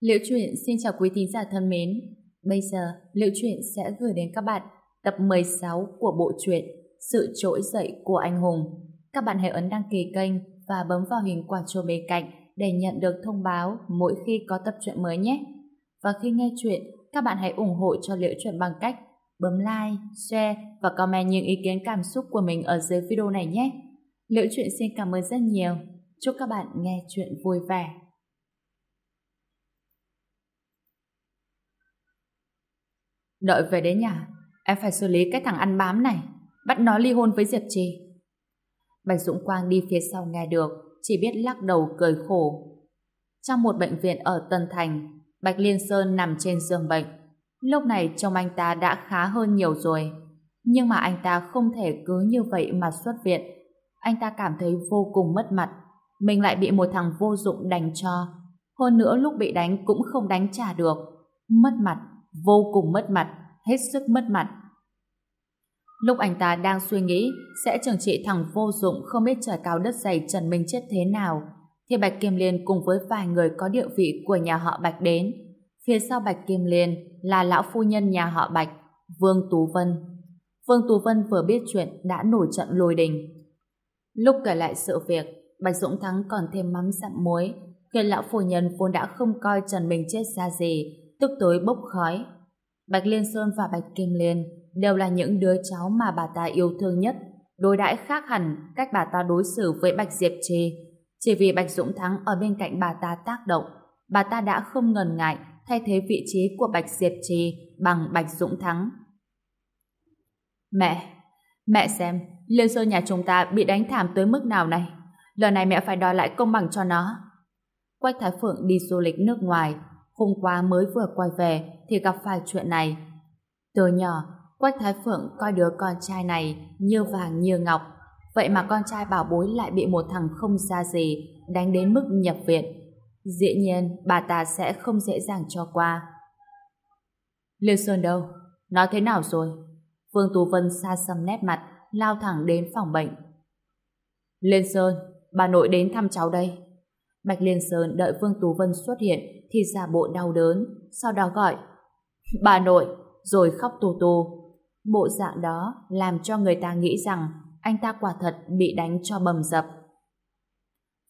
Liễu truyện xin chào quý tín giả thân mến. Bây giờ, Liễu truyện sẽ gửi đến các bạn tập 16 của bộ truyện Sự trỗi dậy của anh hùng. Các bạn hãy ấn đăng ký kênh và bấm vào hình quả chuông bên cạnh để nhận được thông báo mỗi khi có tập truyện mới nhé. Và khi nghe chuyện, các bạn hãy ủng hộ cho Liễu truyện bằng cách bấm like, share và comment những ý kiến cảm xúc của mình ở dưới video này nhé. Liễu truyện xin cảm ơn rất nhiều. Chúc các bạn nghe chuyện vui vẻ. Đợi về đến nhà, em phải xử lý cái thằng ăn bám này, bắt nó ly hôn với Diệp Trì. Bạch Dũng Quang đi phía sau nghe được, chỉ biết lắc đầu cười khổ. Trong một bệnh viện ở Tân Thành, Bạch Liên Sơn nằm trên giường bệnh. Lúc này trông anh ta đã khá hơn nhiều rồi. Nhưng mà anh ta không thể cứ như vậy mà xuất viện. Anh ta cảm thấy vô cùng mất mặt. Mình lại bị một thằng vô dụng đánh cho. Hơn nữa lúc bị đánh cũng không đánh trả được. Mất mặt vô cùng mất mặt, hết sức mất mặt. Lúc anh ta đang suy nghĩ sẽ trừng trị thằng vô dụng không biết trời cao đất dày Trần Minh chết thế nào, thì Bạch Kim Liên cùng với vài người có địa vị của nhà họ Bạch đến. Phía sau Bạch Kim Liên là lão phu nhân nhà họ Bạch, Vương Tú Vân. Vương Tú Vân vừa biết chuyện đã nổi trận lôi đình. Lúc kể lại sự việc, Bạch Dũng Thắng còn thêm mắm dặm muối, khiến lão phu nhân vốn đã không coi Trần Minh chết ra gì, tức tối bốc khói. Bạch Liên Sơn và Bạch Kim Liên đều là những đứa cháu mà bà ta yêu thương nhất, đối đãi khác hẳn cách bà ta đối xử với Bạch Diệp Trì. Chỉ vì Bạch Dũng Thắng ở bên cạnh bà ta tác động, bà ta đã không ngần ngại thay thế vị trí của Bạch Diệp Trì bằng Bạch Dũng Thắng. Mẹ, mẹ xem, Liên Sơn nhà chúng ta bị đánh thảm tới mức nào này. Lần này mẹ phải đòi lại công bằng cho nó. Quách Thái Phượng đi du lịch nước ngoài, hôm qua mới vừa quay về thì gặp phải chuyện này. Từ nhỏ, Quách Thái Phượng coi đứa con trai này như vàng như ngọc, vậy mà con trai bảo bối lại bị một thằng không ra gì đánh đến mức nhập viện. Dĩ nhiên, bà ta sẽ không dễ dàng cho qua. Liêu Sơn đâu? Nó thế nào rồi? Vương Tú Vân xa xăm nét mặt, lao thẳng đến phòng bệnh. Liên Sơn, bà nội đến thăm cháu đây. Bạch Liên Sơn đợi Vương Tú Vân xuất hiện thì giả bộ đau đớn, sau đó gọi Bà nội, rồi khóc tù tù. Bộ dạng đó làm cho người ta nghĩ rằng anh ta quả thật bị đánh cho bầm dập.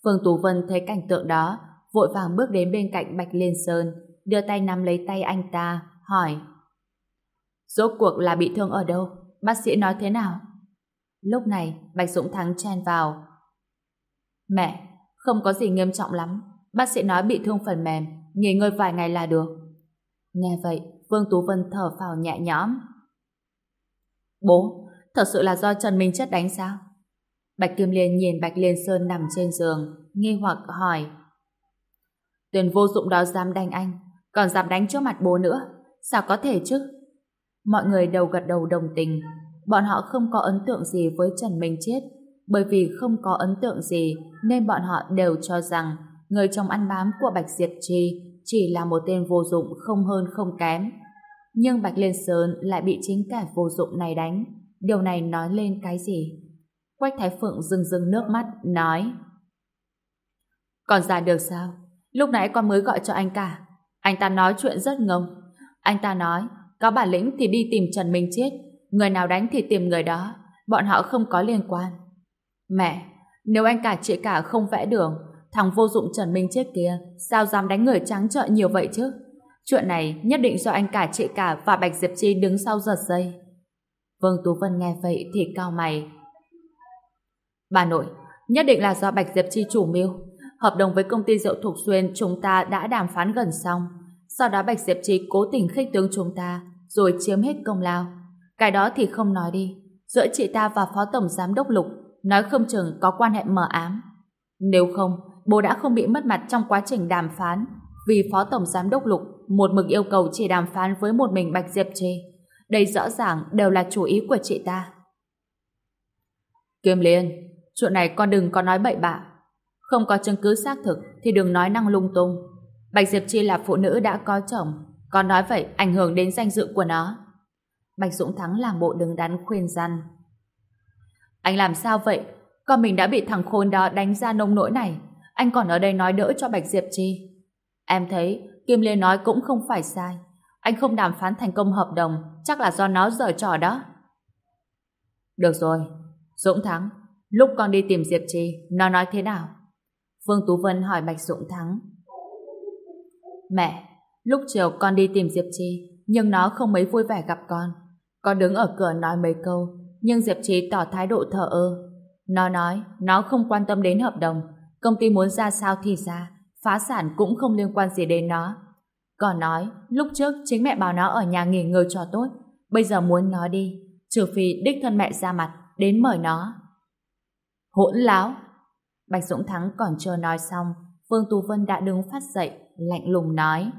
Phương Tú Vân thấy cảnh tượng đó, vội vàng bước đến bên cạnh Bạch Liên Sơn, đưa tay nắm lấy tay anh ta, hỏi Rốt cuộc là bị thương ở đâu? Bác sĩ nói thế nào? Lúc này, Bạch Dũng Thắng chen vào. Mẹ, không có gì nghiêm trọng lắm. Bác sĩ nói bị thương phần mềm, nghỉ ngơi vài ngày là được. Nghe vậy, Vương Tú Vân thở phào nhẹ nhõm. Bố, thật sự là do Trần Minh Chất đánh sao? Bạch Kim Liên nhìn Bạch Liên Sơn nằm trên giường, nghi hoặc hỏi. Tuyền vô dụng đó dám đánh anh, còn dám đánh trước mặt bố nữa. Sao có thể chứ? Mọi người đầu gật đầu đồng tình. Bọn họ không có ấn tượng gì với Trần Minh Chết, bởi vì không có ấn tượng gì nên bọn họ đều cho rằng người chồng ăn bám của Bạch diệt Trì chỉ là một tên vô dụng không hơn không kém. Nhưng Bạch Liên Sơn lại bị chính kẻ vô dụng này đánh. Điều này nói lên cái gì? Quách Thái Phượng rưng rưng nước mắt, nói Còn ra được sao? Lúc nãy con mới gọi cho anh cả. Anh ta nói chuyện rất ngông. Anh ta nói, có bản lĩnh thì đi tìm Trần Minh Chết. Người nào đánh thì tìm người đó. Bọn họ không có liên quan. Mẹ, nếu anh cả chị cả không vẽ đường, thằng vô dụng Trần Minh chết kia, sao dám đánh người trắng trợn nhiều vậy chứ? Chuyện này nhất định do anh cả chị cả và Bạch Diệp Chi đứng sau giật dây. Vương Tú Vân nghe vậy thì cao mày. Bà nội, nhất định là do Bạch Diệp Chi chủ mưu. Hợp đồng với công ty rượu Thục Xuyên chúng ta đã đàm phán gần xong. Sau đó Bạch Diệp Chi cố tình khích tướng chúng ta, rồi chiếm hết công lao. Cái đó thì không nói đi. Giữa chị ta và Phó Tổng Giám Đốc Lục nói không chừng có quan hệ mờ ám. Nếu không, bố đã không bị mất mặt trong quá trình đàm phán vì Phó Tổng Giám Đốc Lục một mực yêu cầu chỉ đàm phán với một mình Bạch Diệp Trì. Đây rõ ràng đều là chủ ý của chị ta. Kim Liên, chuyện này con đừng có nói bậy bạ. Không có chứng cứ xác thực thì đừng nói năng lung tung. Bạch Diệp Chi là phụ nữ đã có chồng, con nói vậy ảnh hưởng đến danh dự của nó. Bạch Dũng Thắng làm bộ đứng đắn khuyên răn. Anh làm sao vậy? Con mình đã bị thằng khôn đó đánh ra nông nỗi này. Anh còn ở đây nói đỡ cho Bạch Diệp Chi. Em thấy Kim Liên nói cũng không phải sai. Anh không đàm phán thành công hợp đồng, chắc là do nó giở trò đó. Được rồi, Dũng Thắng, lúc con đi tìm Diệp Trì, nó nói thế nào? Phương Tú Vân hỏi Bạch Dũng Thắng. Mẹ, lúc chiều con đi tìm Diệp Trì, nhưng nó không mấy vui vẻ gặp con. Con đứng ở cửa nói mấy câu, nhưng Diệp Trì tỏ thái độ thờ ơ. Nó nói, nó không quan tâm đến hợp đồng, công ty muốn ra sao thì ra, phá sản cũng không liên quan gì đến nó. Còn nói, lúc trước chính mẹ bảo nó ở nhà nghỉ ngơi cho tốt, bây giờ muốn nó đi, trừ phi đích thân mẹ ra mặt, đến mời nó. Hỗn láo! Bạch Dũng Thắng còn chưa nói xong, Phương Tú Vân đã đứng phát dậy, lạnh lùng nói.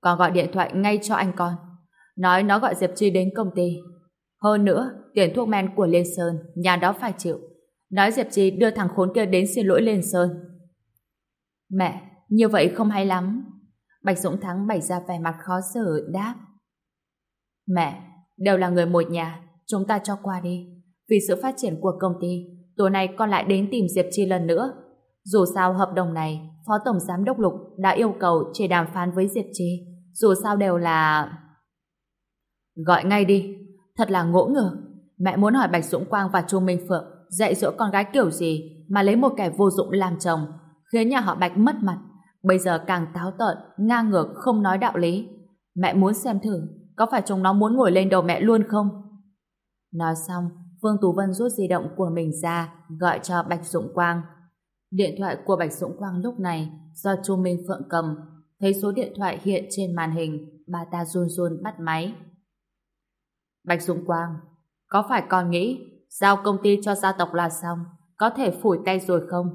Con gọi điện thoại ngay cho anh con. Nói nó gọi Diệp Chi đến công ty. Hơn nữa, tiền thuốc men của Liên Sơn, nhà đó phải chịu. Nói Diệp Chi đưa thằng khốn kia đến xin lỗi Liên Sơn. Mẹ, như vậy không hay lắm. Bạch Dũng Thắng bày ra vẻ mặt khó xử đáp. Mẹ, đều là người một nhà, chúng ta cho qua đi. Vì sự phát triển của công ty, tối nay con lại đến tìm Diệp Chi lần nữa. Dù sao hợp đồng này, Phó Tổng Giám Đốc Lục đã yêu cầu chỉ đàm phán với Diệp Chi. Dù sao đều là... Gọi ngay đi, thật là ngỗ ngược. Mẹ muốn hỏi Bạch Dũng Quang và Chu Minh Phượng dạy dỗ con gái kiểu gì mà lấy một kẻ vô dụng làm chồng, khiến nhà họ Bạch mất mặt. Bây giờ càng táo tợn, ngang ngược, không nói đạo lý. Mẹ muốn xem thử, có phải chúng nó muốn ngồi lên đầu mẹ luôn không? Nói xong, Phương Tú Vân rút di động của mình ra, gọi cho Bạch Dũng Quang. Điện thoại của Bạch Dũng Quang lúc này do Chu Minh Phượng cầm, thấy số điện thoại hiện trên màn hình, bà ta run run bắt máy. Bạch Dũng Quang, có phải con nghĩ giao công ty cho gia tộc là xong, có thể phủi tay rồi không?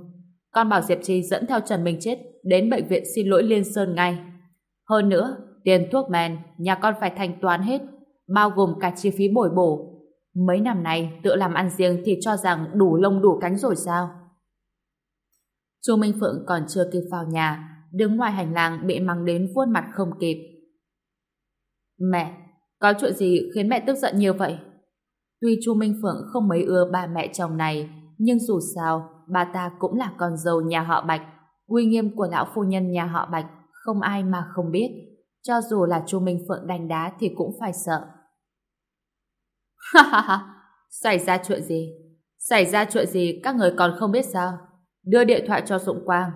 Con bảo Diệp Trì dẫn theo Trần Minh Chết đến bệnh viện xin lỗi Liên Sơn ngay. Hơn nữa, tiền thuốc men, nhà con phải thanh toán hết, bao gồm cả chi phí bồi bổ. Mấy năm nay, tự làm ăn riêng thì cho rằng đủ lông đủ cánh rồi sao? Chu Minh Phượng còn chưa kịp vào nhà, đứng ngoài hành lang bị mắng đến vuốt mặt không kịp. Mẹ, có chuyện gì khiến mẹ tức giận như vậy? Tuy Chu Minh Phượng không mấy ưa ba mẹ chồng này, nhưng dù sao, bà ta cũng là con dâu nhà họ Bạch. Uy nghiêm của lão phu nhân nhà họ Bạch không ai mà không biết. Cho dù là Chu Minh Phượng đánh đá thì cũng phải sợ. Ha ha ha, xảy ra chuyện gì? Xảy ra chuyện gì các người còn không biết sao? Đưa điện thoại cho Dũng Quang.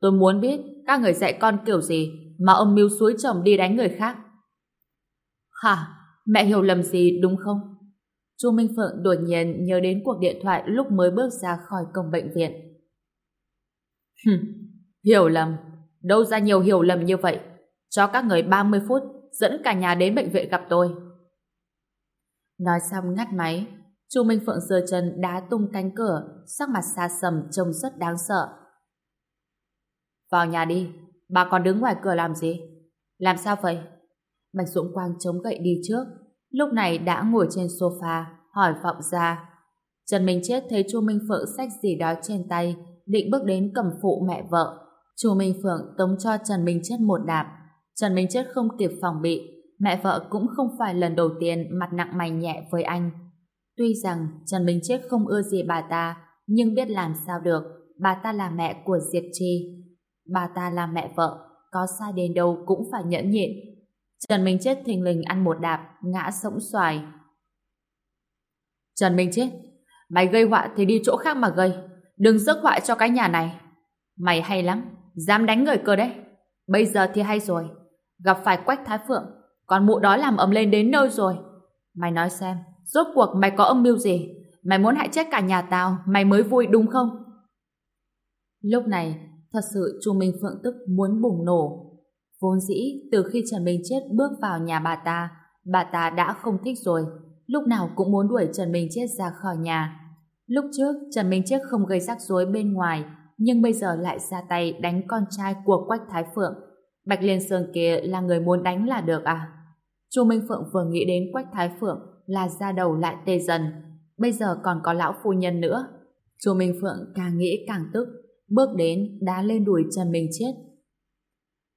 Tôi muốn biết các người dạy con kiểu gì mà ông mưu suối chồng đi đánh người khác. Hả? Mẹ hiểu lầm gì đúng không? Chu Minh Phượng đột nhiên nhớ đến cuộc điện thoại lúc mới bước ra khỏi cổng bệnh viện. Hiểu lầm. Đâu ra nhiều hiểu lầm như vậy. Cho các người 30 phút dẫn cả nhà đến bệnh viện gặp tôi. Nói xong ngắt máy, Chu Minh Phượng giơ chân đá tung cánh cửa, sắc mặt xa sầm trông rất đáng sợ. Vào nhà đi, bà còn đứng ngoài cửa làm gì? Làm sao vậy? Bạch Dũng Quang chống gậy đi trước, lúc này đã ngồi trên sofa, hỏi vọng ra. Trần Minh Chết thấy Chu Minh Phượng xách gì đó trên tay, định bước đến cầm phụ mẹ vợ. Chu Minh Phượng tống cho Trần Minh Chết một đạp. Trần Minh Chết không kịp phòng bị, mẹ vợ cũng không phải lần đầu tiên mặt nặng mày nhẹ với anh. Tuy rằng Trần Minh Chết không ưa gì bà ta, nhưng biết làm sao được, bà ta là mẹ của Diệp Chi. Bà ta là mẹ vợ, có sai đến đâu cũng phải nhẫn nhịn. Trần Minh Chết thình lình ăn một đạp, ngã sỗng xoài. Trần Minh Chết, mày gây họa thì đi chỗ khác mà gây, đừng rước họa cho cái nhà này. Mày hay lắm, dám đánh người cơ đấy. Bây giờ thì hay rồi, gặp phải Quách Thái Phượng, còn mụ đó làm ầm lên đến nơi rồi. Mày nói xem, rốt cuộc mày có âm mưu gì? Mày muốn hại chết cả nhà tao, mày mới vui đúng không? Lúc này, thật sự Chu Minh Phượng tức muốn bùng nổ. Vốn dĩ, từ khi Trần Minh Chết bước vào nhà bà ta, bà ta đã không thích rồi. Lúc nào cũng muốn đuổi Trần Minh Chết ra khỏi nhà. Lúc trước, Trần Minh Chết không gây rắc rối bên ngoài, nhưng bây giờ lại ra tay đánh con trai của Quách Thái Phượng. Bạch Liên Sơn kia là người muốn đánh là được à? Chu Minh Phượng vừa nghĩ đến Quách Thái Phượng là ra đầu lại tê dần. Bây giờ còn có lão phu nhân nữa. Chu Minh Phượng càng nghĩ càng tức, bước đến đá lên đùi Trần Minh Chết.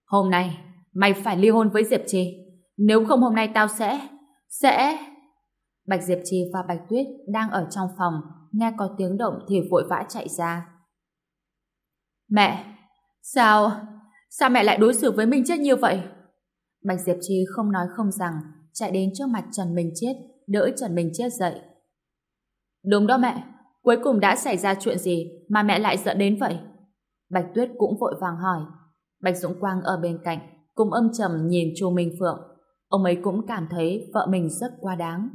Hôm nay, mày phải ly hôn với Diệp Trì. Nếu không hôm nay tao sẽ... sẽ... Bạch Diệp Trì và Bạch Tuyết đang ở trong phòng, nghe có tiếng động thì vội vã chạy ra. Mẹ, sao... Sao mẹ lại đối xử với mình Chết như vậy? Bạch Diệp Chi không nói không rằng, chạy đến trước mặt Trần Minh Chết, đỡ Trần Minh Chết dậy. Đúng đó mẹ, cuối cùng đã xảy ra chuyện gì mà mẹ lại giận đến vậy? Bạch Tuyết cũng vội vàng hỏi. Bạch Dũng Quang ở bên cạnh, cũng âm trầm nhìn Chu Minh Phượng. Ông ấy cũng cảm thấy vợ mình rất quá đáng.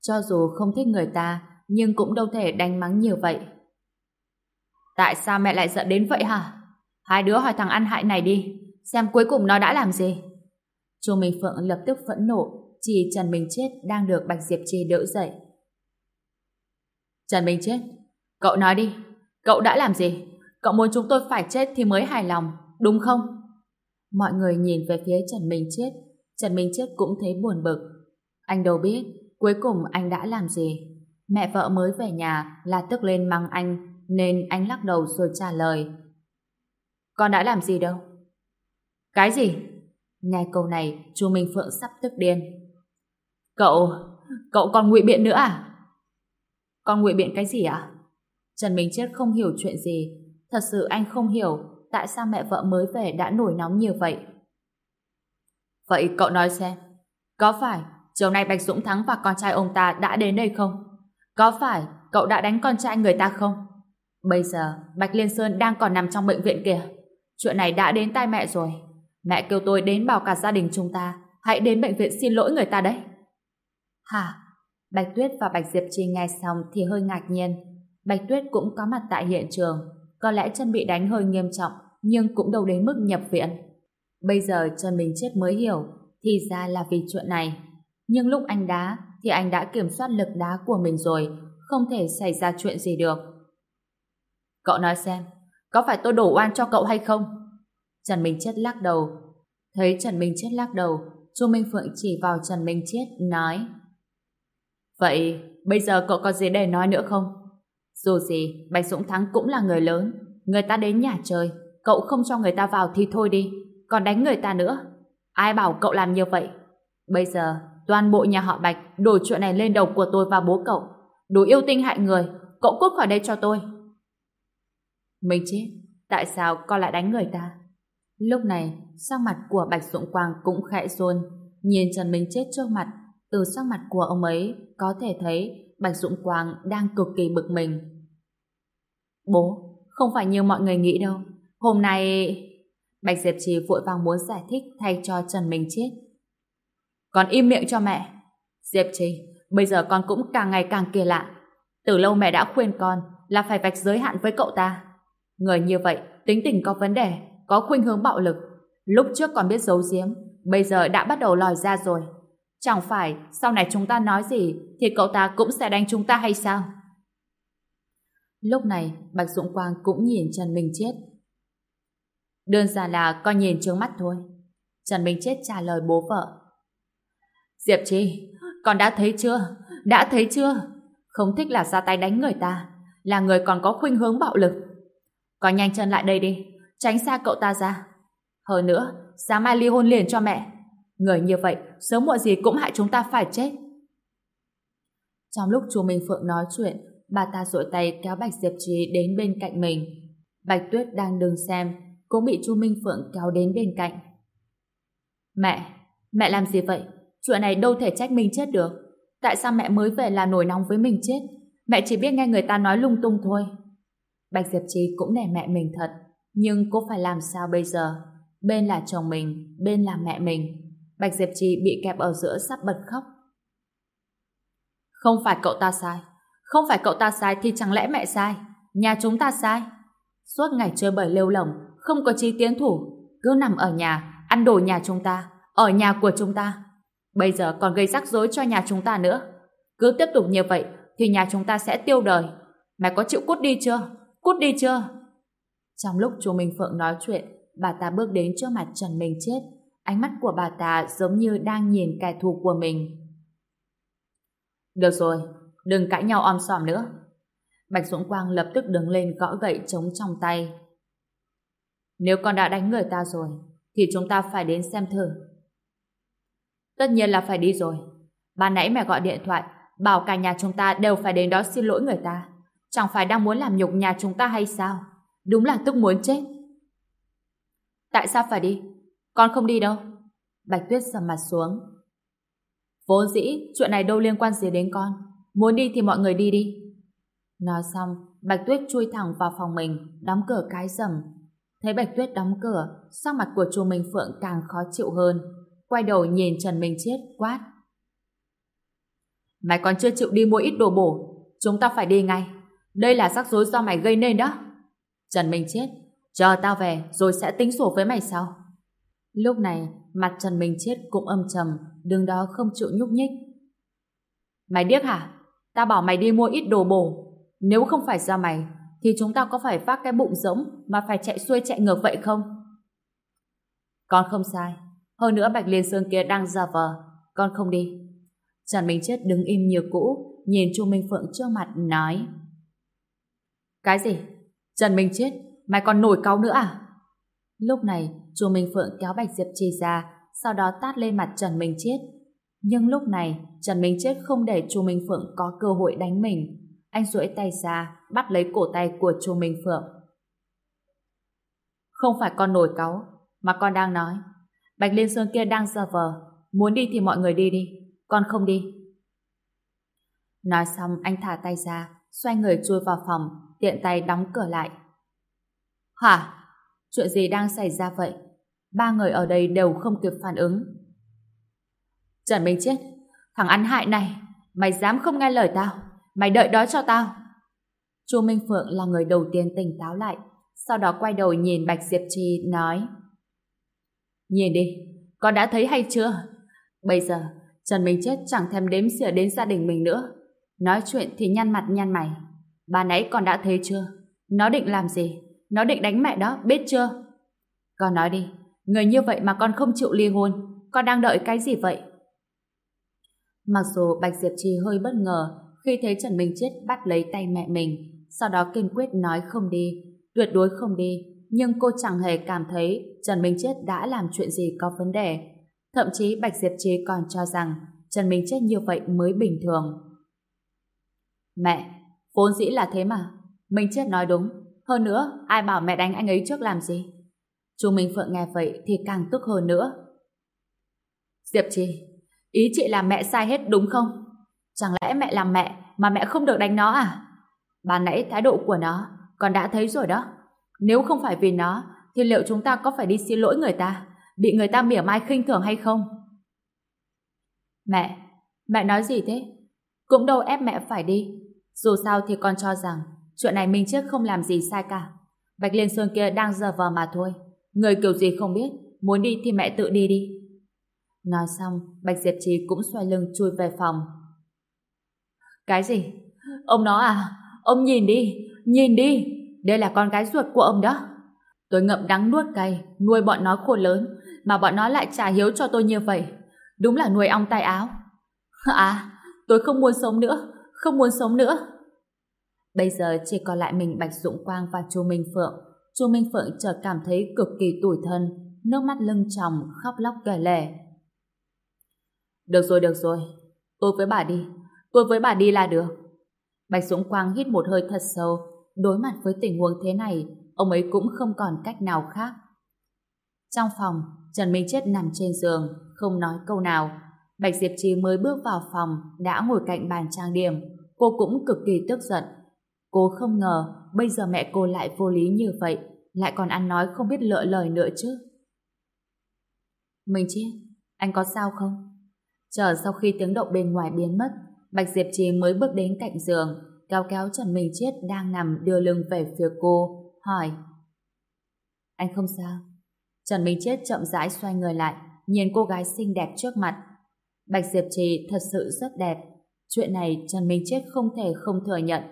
Cho dù không thích người ta, nhưng cũng đâu thể đánh mắng nhiều vậy. Tại sao mẹ lại giận đến vậy hả? Hai đứa hỏi thằng ăn hại này đi, xem cuối cùng nó đã làm gì. Chu Minh Phượng lập tức phẫn nộ, chỉ Trần Minh Chết đang được Bạch Diệp Chi đỡ dậy. Trần Minh Chết, cậu nói đi, cậu đã làm gì? Cậu muốn chúng tôi phải chết thì mới hài lòng, đúng không? Mọi người nhìn về phía Trần Minh Chết, Trần Minh Chết cũng thấy buồn bực. Anh đâu biết, cuối cùng anh đã làm gì? Mẹ vợ mới về nhà là tức lên mắng anh, nên anh lắc đầu rồi trả lời. Con đã làm gì đâu? Cái gì? Nghe câu này, chú Minh Phượng sắp tức điên. Cậu, cậu còn ngụy biện nữa à? Con ngụy biện cái gì ạ? Trần Minh Chết không hiểu chuyện gì. Thật sự anh không hiểu tại sao mẹ vợ mới về đã nổi nóng như vậy. Vậy cậu nói xem, có phải chiều nay Bạch Dũng Thắng và con trai ông ta đã đến đây không? Có phải cậu đã đánh con trai người ta không? Bây giờ Bạch Liên Sơn đang còn nằm trong bệnh viện kìa. Chuyện này đã đến tai mẹ rồi. Mẹ kêu tôi đến bảo cả gia đình chúng ta hãy đến bệnh viện xin lỗi người ta đấy. Hả? Bạch Tuyết và Bạch Diệp Trì nghe xong thì hơi ngạc nhiên. Bạch Tuyết cũng có mặt tại hiện trường. Có lẽ chân bị đánh hơi nghiêm trọng nhưng cũng đâu đến mức nhập viện. Bây giờ chân mình chết mới hiểu thì ra là vì chuyện này. Nhưng lúc anh đá thì anh đã kiểm soát lực đá của mình rồi không thể xảy ra chuyện gì được. Cậu nói xem có phải tôi đổ oan cho cậu hay không? Trần Minh Chết lắc đầu. Thấy Trần Minh Chết lắc đầu, Chu Minh Phượng chỉ vào Trần Minh Chết, nói Vậy, bây giờ cậu có gì để nói nữa không? Dù gì, Bạch Dũng Thắng cũng là người lớn. Người ta đến nhà chơi, cậu không cho người ta vào thì thôi đi, còn đánh người ta nữa. Ai bảo cậu làm như vậy? Bây giờ, toàn bộ nhà họ Bạch đổ chuyện này lên đầu của tôi và bố cậu. Đủ yêu tinh hại người, cậu cút khỏi đây cho tôi. mình chết, tại sao con lại đánh người ta? Lúc này, sắc mặt của Bạch Dũng Quang cũng khẽ run, nhìn Trần Minh chết trước mặt, từ sắc mặt của ông ấy có thể thấy Bạch Dũng Quang đang cực kỳ bực mình. Bố, không phải như mọi người nghĩ đâu. Hôm nay... Bạch Diệp Trì vội vàng muốn giải thích thay cho Trần Minh chết. Con im miệng cho mẹ. Diệp Trì, bây giờ con cũng càng ngày càng kỳ lạ. Từ lâu mẹ đã khuyên con là phải vạch giới hạn với cậu ta. Người như vậy, tính tình có vấn đề, có khuynh hướng bạo lực. Lúc trước còn biết giấu giếm, bây giờ đã bắt đầu lòi ra rồi. Chẳng phải sau này chúng ta nói gì thì cậu ta cũng sẽ đánh chúng ta hay sao? Lúc này, Bạch Dũng Quang cũng nhìn Trần Minh Chết. Đơn giản là coi nhìn trước mắt thôi. Trần Minh Chết trả lời bố vợ. Diệp Chi, con đã thấy chưa? Đã thấy chưa? Không thích là ra tay đánh người ta, là người còn có khuynh hướng bạo lực. Con nhanh chân lại đây đi, tránh xa cậu ta ra. Hơn nữa, sáng mai ly hôn liền cho mẹ. Người như vậy, sớm muộn gì cũng hại chúng ta phải chết. Trong lúc chú Minh Phượng nói chuyện, bà ta rội tay kéo Bạch Diệp Trí đến bên cạnh mình. Bạch Tuyết đang đứng xem, cũng bị chú Minh Phượng kéo đến bên cạnh. Mẹ, mẹ làm gì vậy? Chuyện này đâu thể trách mình chết được. Tại sao mẹ mới về là nổi nóng với mình chết? Mẹ chỉ biết nghe người ta nói lung tung thôi. Bạch Diệp Trí cũng nể mẹ mình thật, nhưng cô phải làm sao bây giờ? Bên là chồng mình, bên là mẹ mình. Bạch Diệp Trì bị kẹp ở giữa sắp bật khóc. Không phải cậu ta sai. Không phải cậu ta sai thì chẳng lẽ mẹ sai? Nhà chúng ta sai. Suốt ngày chơi bời lêu lỏng, không có chi tiến thủ. Cứ nằm ở nhà, ăn đồ nhà chúng ta, ở nhà của chúng ta. Bây giờ còn gây rắc rối cho nhà chúng ta nữa. Cứ tiếp tục như vậy thì nhà chúng ta sẽ tiêu đời. Mẹ có chịu cút đi chưa? Cút đi chưa? Trong lúc chú Minh Phượng nói chuyện, bà ta bước đến trước mặt Trần Minh Chết. Ánh mắt của bà ta giống như đang nhìn kẻ thù của mình. Được rồi, đừng cãi nhau om sòm nữa. Bạch Dũng Quang lập tức đứng lên gõ gậy trống trong tay. Nếu con đã đánh người ta rồi, thì chúng ta phải đến xem thử. Tất nhiên là phải đi rồi. Ban nãy mẹ gọi điện thoại, bảo cả nhà chúng ta đều phải đến đó xin lỗi người ta. Chẳng phải đang muốn làm nhục nhà chúng ta hay sao? Đúng là tức muốn chết. Tại sao phải đi? Con không đi đâu. Bạch Tuyết sầm mặt xuống. Vốn dĩ, chuyện này đâu liên quan gì đến con. Muốn đi thì mọi người đi đi. Nói xong, Bạch Tuyết chui thẳng vào phòng mình, đóng cửa cái rầm. Thấy Bạch Tuyết đóng cửa, sắc mặt của chu Minh Phượng càng khó chịu hơn. Quay đầu nhìn Trần Minh chết quát. Mày còn chưa chịu đi mua ít đồ bổ, chúng ta phải đi ngay. Đây là rắc rối do mày gây nên đó. Trần Minh chết. chờ tao về rồi sẽ tính sổ với mày sau. Lúc này, mặt Trần Minh chết cũng âm trầm, đứng đó không chịu nhúc nhích. Mày điếc hả? Tao bảo mày đi mua ít đồ bổ. Nếu không phải do mày, thì chúng ta có phải phát cái bụng rỗng mà phải chạy xuôi chạy ngược vậy không? Con không sai. Hơn nữa Bạch Liên Sơn kia đang giả vờ. Con không đi. Trần Minh Chết đứng im như cũ, nhìn Chu Minh Phượng trước mặt nói. Cái gì? Trần Minh Chết, mày còn nổi cáu nữa à? Lúc này, Chu Minh Phượng kéo Bạch Diệp Trì ra, sau đó tát lên mặt Trần Minh Chết. Nhưng lúc này, Trần Minh Chết không để Chu Minh Phượng có cơ hội đánh mình. Anh duỗi tay ra, bắt lấy cổ tay của Chu Minh Phượng. Không phải con nổi cáu, mà con đang nói. Bạch Liên Sơn kia đang giờ vờ, muốn đi thì mọi người đi đi, con không đi. Nói xong anh thả tay ra, xoay người chui vào phòng, tiện tay đóng cửa lại. Hả? Chuyện gì đang xảy ra vậy? Ba người ở đây đều không kịp phản ứng. Trần Minh Chết, thằng ăn hại này, mày dám không nghe lời tao, mày đợi đó cho tao. Chu Minh Phượng là người đầu tiên tỉnh táo lại, sau đó quay đầu nhìn Bạch Diệp Trì nói Nhìn đi, con đã thấy hay chưa? Bây giờ, Trần Minh Chết chẳng thèm đếm xỉa đến gia đình mình nữa. Nói chuyện thì nhăn mặt nhăn mày. Bà nãy con đã thấy chưa? Nó định làm gì? Nó định đánh mẹ đó, biết chưa? Con nói đi, người như vậy mà con không chịu ly hôn, con đang đợi cái gì vậy? Mặc dù Bạch Diệp Trì hơi bất ngờ khi thấy Trần Minh Chết bắt lấy tay mẹ mình, sau đó kiên quyết nói không đi, tuyệt đối không đi, nhưng cô chẳng hề cảm thấy Trần Minh Chết đã làm chuyện gì có vấn đề. Thậm chí Bạch Diệp Trì còn cho rằng Trần Minh Chết như vậy mới bình thường. Mẹ, vốn dĩ là thế mà. Minh Chết nói đúng. Hơn nữa, ai bảo mẹ đánh anh ấy trước làm gì? Chú Minh Phượng nghe vậy thì càng tức hơn nữa. Diệp Trì, ý chị là mẹ sai hết đúng không? Chẳng lẽ mẹ làm mẹ mà mẹ không được đánh nó à? Bà nãy thái độ của nó con đã thấy rồi đó. Nếu không phải vì nó thì liệu chúng ta có phải đi xin lỗi người ta bị người ta mỉa mai khinh thường hay không? Mẹ, mẹ nói gì thế? Cũng đâu ép mẹ phải đi. Dù sao thì con cho rằng chuyện này Minh Chiết không làm gì sai cả. Bạch Liên Sơn kia đang giờ vờ mà thôi. Người kiểu gì không biết, muốn đi thì mẹ tự đi đi. Nói xong, Bạch Diệp Trì cũng xoay lưng chui về phòng. Cái gì? Ông nó à? Ông nhìn đi, nhìn đi. Đây là con gái ruột của ông đó. Tôi ngậm đắng nuốt cay, nuôi bọn nó khôn lớn, mà bọn nó lại trả hiếu cho tôi như vậy. Đúng là nuôi ong tay áo. À, tôi không muốn sống nữa, không muốn sống nữa. Bây giờ chỉ còn lại mình Bạch Dũng Quang và Chu Minh Phượng. Chu Minh Phượng chợt cảm thấy cực kỳ tủi thân, nước mắt lưng tròng, khóc lóc kể lể. Được rồi, được rồi. Tôi với bà đi. Tôi với bà đi là được. Bạch Dũng Quang hít một hơi thật sâu. Đối mặt với tình huống thế này, ông ấy cũng không còn cách nào khác. Trong phòng, Trần Minh Chết nằm trên giường, không nói câu nào. Bạch Diệp Trì mới bước vào phòng, đã ngồi cạnh bàn trang điểm. Cô cũng cực kỳ tức giận. Cô không ngờ bây giờ mẹ cô lại vô lý như vậy, lại còn ăn nói không biết lựa lời nữa chứ. mình chết, anh có sao không? Chờ sau khi tiếng động bên ngoài biến mất, Bạch Diệp Trì mới bước đến cạnh giường, kéo kéo Trần Minh chết đang nằm đưa lưng về phía cô, hỏi. Anh không sao? Trần Minh chết chậm rãi xoay người lại, nhìn cô gái xinh đẹp trước mặt. Bạch Diệp Trì thật sự rất đẹp. Chuyện này Trần Minh chết không thể không thừa nhận.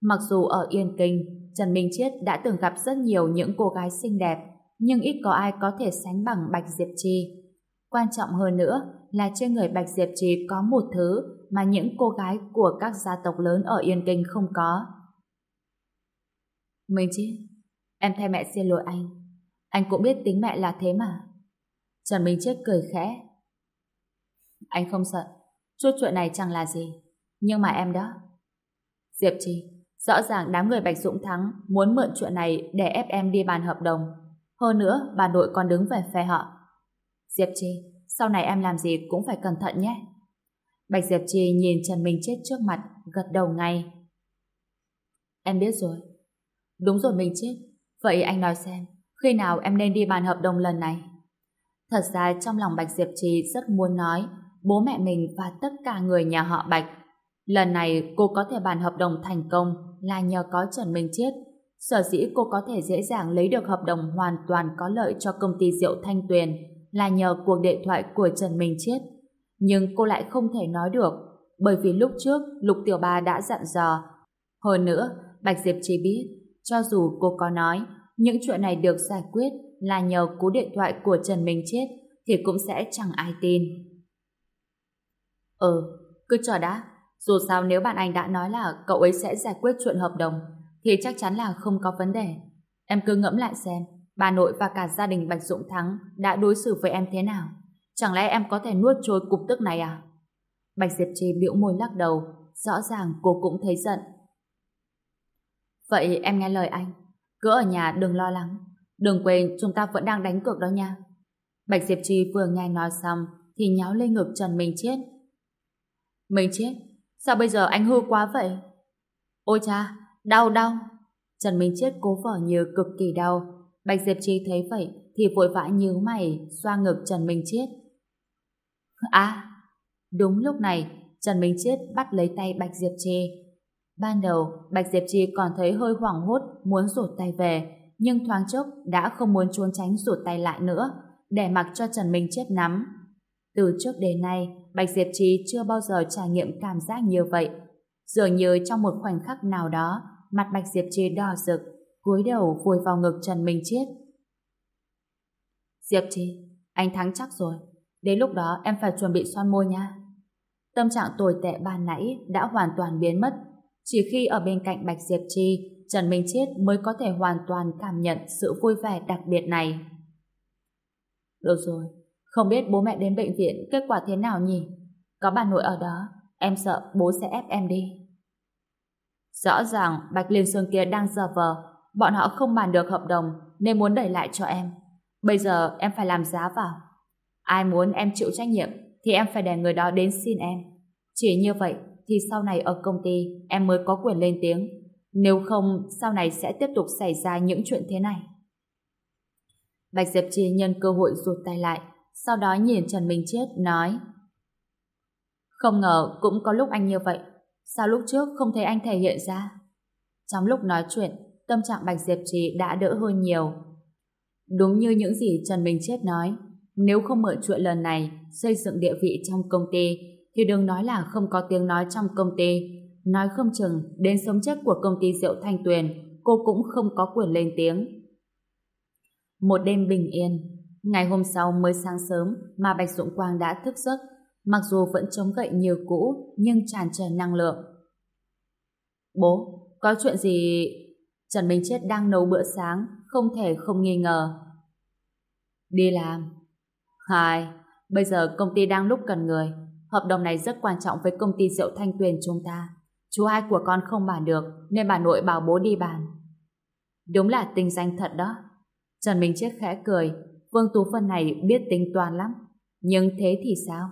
Mặc dù ở Yên Kinh, Trần Minh Chiết đã từng gặp rất nhiều những cô gái xinh đẹp, nhưng ít có ai có thể sánh bằng Bạch Diệp Trì. Quan trọng hơn nữa là trên người Bạch Diệp Trì có một thứ mà những cô gái của các gia tộc lớn ở Yên Kinh không có. Minh Chiết, em thay mẹ xin lỗi anh. Anh cũng biết tính mẹ là thế mà. Trần Minh Chiết cười khẽ. Anh không sợ. Chút chuyện này chẳng là gì. Nhưng mà em đó. Diệp Trì, rõ ràng đám người Bạch Dũng Thắng muốn mượn chuyện này để ép em đi bàn hợp đồng. Hơn nữa, bà nội còn đứng về phe họ. Diệp Chi, sau này em làm gì cũng phải cẩn thận nhé. Bạch Diệp Chi nhìn Trần Minh Chết trước mặt, gật đầu ngay. Em biết rồi. Đúng rồi Minh Chết. Vậy anh nói xem, khi nào em nên đi bàn hợp đồng lần này? Thật ra trong lòng Bạch Diệp Trì rất muốn nói bố mẹ mình và tất cả người nhà họ Bạch. Lần này cô có thể bàn hợp đồng thành công là nhờ có Trần Minh Chiết. Sở dĩ cô có thể dễ dàng lấy được hợp đồng hoàn toàn có lợi cho công ty rượu Thanh Tuyền là nhờ cuộc điện thoại của Trần Minh Chiết. Nhưng cô lại không thể nói được bởi vì lúc trước Lục Tiểu Ba đã dặn dò. Hơn nữa, Bạch Diệp chỉ biết cho dù cô có nói những chuyện này được giải quyết là nhờ cú điện thoại của Trần Minh Chết thì cũng sẽ chẳng ai tin. Ừ, cứ chờ đã. Dù sao nếu bạn anh đã nói là cậu ấy sẽ giải quyết chuyện hợp đồng, thì chắc chắn là không có vấn đề. Em cứ ngẫm lại xem, bà nội và cả gia đình Bạch Dũng Thắng đã đối xử với em thế nào. Chẳng lẽ em có thể nuốt trôi cục tức này à? Bạch Diệp Trì biểu môi lắc đầu, rõ ràng cô cũng thấy giận. Vậy em nghe lời anh, cứ ở nhà đừng lo lắng, Đừng quên chúng ta vẫn đang đánh cược đó nha. Bạch Diệp Trì vừa nghe nói xong thì nháo lên ngực Trần Minh Chết. Minh Chết? Sao bây giờ anh hư quá vậy? Ôi cha, đau đau. Trần Minh Chết cố vỏ như cực kỳ đau. Bạch Diệp Trì thấy vậy thì vội vã nhíu mày xoa ngực Trần Minh Chết. À, đúng lúc này Trần Minh Chết bắt lấy tay Bạch Diệp Trì. Ban đầu Bạch Diệp Trì còn thấy hơi hoảng hốt muốn rụt tay về nhưng thoáng chốc đã không muốn trốn tránh rụt tay lại nữa, để mặc cho Trần Minh chết nắm. Từ trước đến nay, Bạch Diệp Trì chưa bao giờ trải nghiệm cảm giác như vậy. Dường như trong một khoảnh khắc nào đó, mặt Bạch Diệp Trì đỏ rực, cúi đầu vùi vào ngực Trần Minh Chiết. Diệp Trì, anh thắng chắc rồi. Đến lúc đó em phải chuẩn bị son môi nha. Tâm trạng tồi tệ ban nãy đã hoàn toàn biến mất. Chỉ khi ở bên cạnh Bạch Diệp Trì, Trần Minh chiết mới có thể hoàn toàn cảm nhận sự vui vẻ đặc biệt này. Được rồi, không biết bố mẹ đến bệnh viện kết quả thế nào nhỉ? Có bà nội ở đó, em sợ bố sẽ ép em đi. Rõ ràng Bạch Liên Sơn kia đang giờ vờ, bọn họ không bàn được hợp đồng nên muốn đẩy lại cho em. Bây giờ em phải làm giá vào. Ai muốn em chịu trách nhiệm thì em phải để người đó đến xin em. Chỉ như vậy thì sau này ở công ty em mới có quyền lên tiếng nếu không, sau này sẽ tiếp tục xảy ra những chuyện thế này. Bạch Diệp Chi nhân cơ hội rụt tay lại, sau đó nhìn Trần Minh Chết, nói Không ngờ cũng có lúc anh như vậy. Sao lúc trước không thấy anh thể hiện ra? Trong lúc nói chuyện, tâm trạng Bạch Diệp Trì đã đỡ hơn nhiều. Đúng như những gì Trần Minh Chết nói, nếu không mở chuyện lần này xây dựng địa vị trong công ty, thì đừng nói là không có tiếng nói trong công ty, nói không chừng đến sống chết của công ty rượu Thanh Tuyền cô cũng không có quyền lên tiếng. Một đêm bình yên, ngày hôm sau mới sáng sớm mà Bạch Dũng Quang đã thức giấc, mặc dù vẫn chống gậy như cũ nhưng tràn trề năng lượng. Bố, có chuyện gì... Trần Minh Chết đang nấu bữa sáng, không thể không nghi ngờ. Đi làm. Hai, bây giờ công ty đang lúc cần người. Hợp đồng này rất quan trọng với công ty rượu Thanh Tuyền chúng ta. Chú hai của con không bàn được nên bà nội bảo bố đi bàn. Đúng là tinh danh thật đó. Trần Minh Chết khẽ cười. Vương Tú Phân này biết tính toán lắm. Nhưng thế thì sao?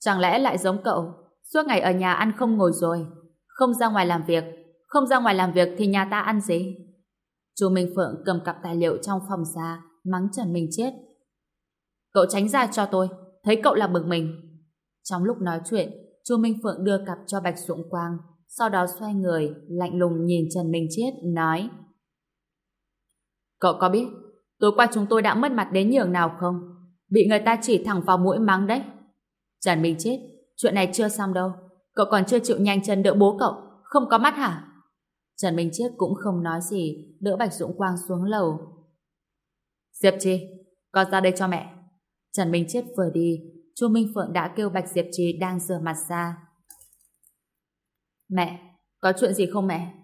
Chẳng lẽ lại giống cậu? Suốt ngày ở nhà ăn không ngồi rồi. Không ra ngoài làm việc. Không ra ngoài làm việc thì nhà ta ăn gì? Chú Minh Phượng cầm cặp tài liệu trong phòng ra mắng Trần Minh Chết. Cậu tránh ra cho tôi. Thấy cậu là bực mình. Trong lúc nói chuyện, Chu Minh Phượng đưa cặp cho Bạch Dũng Quang, sau đó xoay người, lạnh lùng nhìn Trần Minh chết nói Cậu có biết, tối qua chúng tôi đã mất mặt đến nhường nào không? Bị người ta chỉ thẳng vào mũi mắng đấy. Trần Minh chết chuyện này chưa xong đâu. Cậu còn chưa chịu nhanh chân đỡ bố cậu, không có mắt hả? Trần Minh Chiết cũng không nói gì, đỡ Bạch Dũng Quang xuống lầu. Diệp Chi, con ra đây cho mẹ. Trần Minh Chiết vừa đi, Chu Minh Phượng đã kêu Bạch Diệp Trì đang rửa mặt ra. Mẹ, có chuyện gì không mẹ?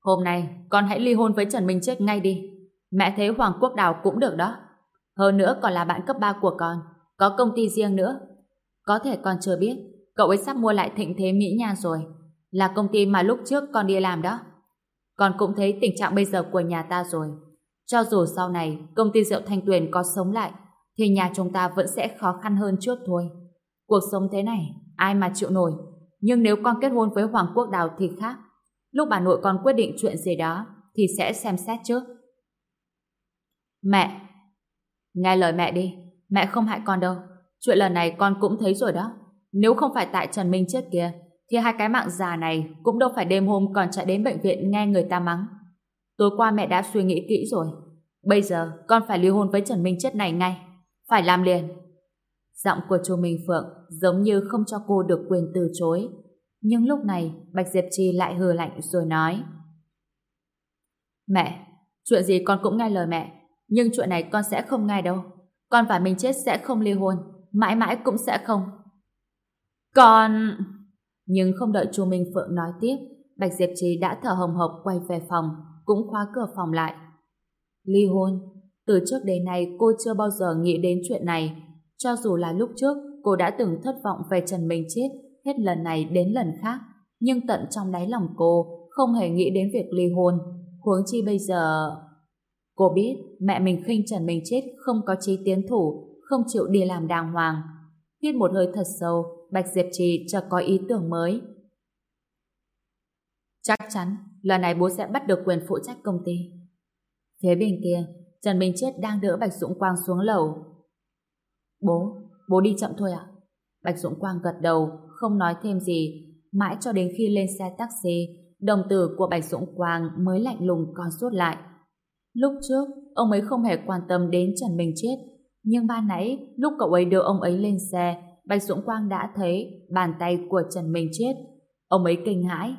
Hôm nay, con hãy ly hôn với Trần Minh Chết ngay đi. Mẹ thấy Hoàng Quốc Đào cũng được đó. Hơn nữa còn là bạn cấp 3 của con, có công ty riêng nữa. Có thể con chưa biết, cậu ấy sắp mua lại thịnh thế Mỹ Nha rồi. Là công ty mà lúc trước con đi làm đó. Con cũng thấy tình trạng bây giờ của nhà ta rồi. Cho dù sau này công ty rượu Thanh Tuyền có sống lại, thì nhà chúng ta vẫn sẽ khó khăn hơn trước thôi. Cuộc sống thế này, ai mà chịu nổi. Nhưng nếu con kết hôn với Hoàng Quốc Đào thì khác. Lúc bà nội con quyết định chuyện gì đó, thì sẽ xem xét trước. Mẹ! Nghe lời mẹ đi, mẹ không hại con đâu. Chuyện lần này con cũng thấy rồi đó. Nếu không phải tại Trần Minh chết kia, thì hai cái mạng già này cũng đâu phải đêm hôm còn chạy đến bệnh viện nghe người ta mắng. Tối qua mẹ đã suy nghĩ kỹ rồi. Bây giờ con phải ly hôn với Trần Minh chết này ngay. Phải làm liền. Giọng của chú Minh Phượng giống như không cho cô được quyền từ chối. Nhưng lúc này Bạch Diệp Trì lại hừ lạnh rồi nói Mẹ, chuyện gì con cũng nghe lời mẹ. Nhưng chuyện này con sẽ không nghe đâu. Con và mình chết sẽ không ly hôn. Mãi mãi cũng sẽ không. Con... Nhưng không đợi chú Minh Phượng nói tiếp, Bạch Diệp Trí đã thở hồng hộc quay về phòng, cũng khóa cửa phòng lại. Ly hôn, từ trước đến nay cô chưa bao giờ nghĩ đến chuyện này. Cho dù là lúc trước cô đã từng thất vọng về Trần Minh Chết hết lần này đến lần khác, nhưng tận trong đáy lòng cô không hề nghĩ đến việc ly hôn. Huống chi bây giờ... Cô biết mẹ mình khinh Trần Minh Chết không có trí tiến thủ, không chịu đi làm đàng hoàng. Hít một hơi thật sâu, Bạch Diệp Trì chợt có ý tưởng mới. Chắc chắn, lần này bố sẽ bắt được quyền phụ trách công ty. Phía bên kia, Trần Minh Chết đang đỡ Bạch Dũng Quang xuống lầu. Bố, bố đi chậm thôi ạ. Bạch Dũng Quang gật đầu, không nói thêm gì, mãi cho đến khi lên xe taxi, đồng tử của Bạch Dũng Quang mới lạnh lùng còn rút lại. Lúc trước, ông ấy không hề quan tâm đến Trần Minh Chết, nhưng ban nãy, lúc cậu ấy đưa ông ấy lên xe, Bạch Dũng Quang đã thấy bàn tay của Trần Minh Chết. Ông ấy kinh hãi.